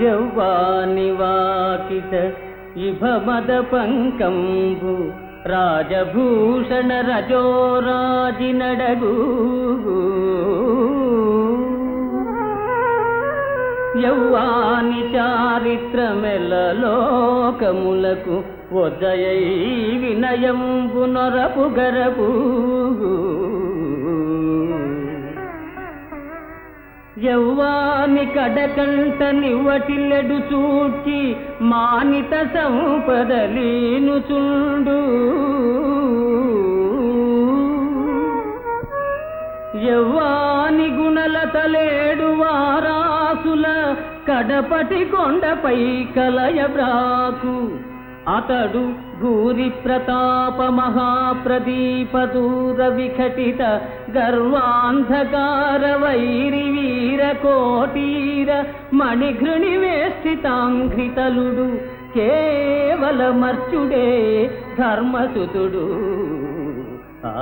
యౌవానివాకిత ఇభమద పంకంబు రాజభూషణ రజో రాజి నడగు యౌవాని చారిత్రమెలలోకములకు లోకములకు వదయై వినయంబు నొరపు గరపు యౌవాని కడకంట నివ్వటిల్లెడు చూచి మానిత సంపదలీను చుండు. యవ్వాని గుణలతలేడు వారాసుల కడపటి కొండపై కలయ బ్రాకు. అతడు భూరి ప్రతాప మహాప్రదీప దూర విఘటిత గర్వాంధకార వైరి వీర కోటీర మణిఘృణి వేష్టితాంఘ్రితలుడు కేవలమర్చుడే ధర్మసుతుడు. ఆ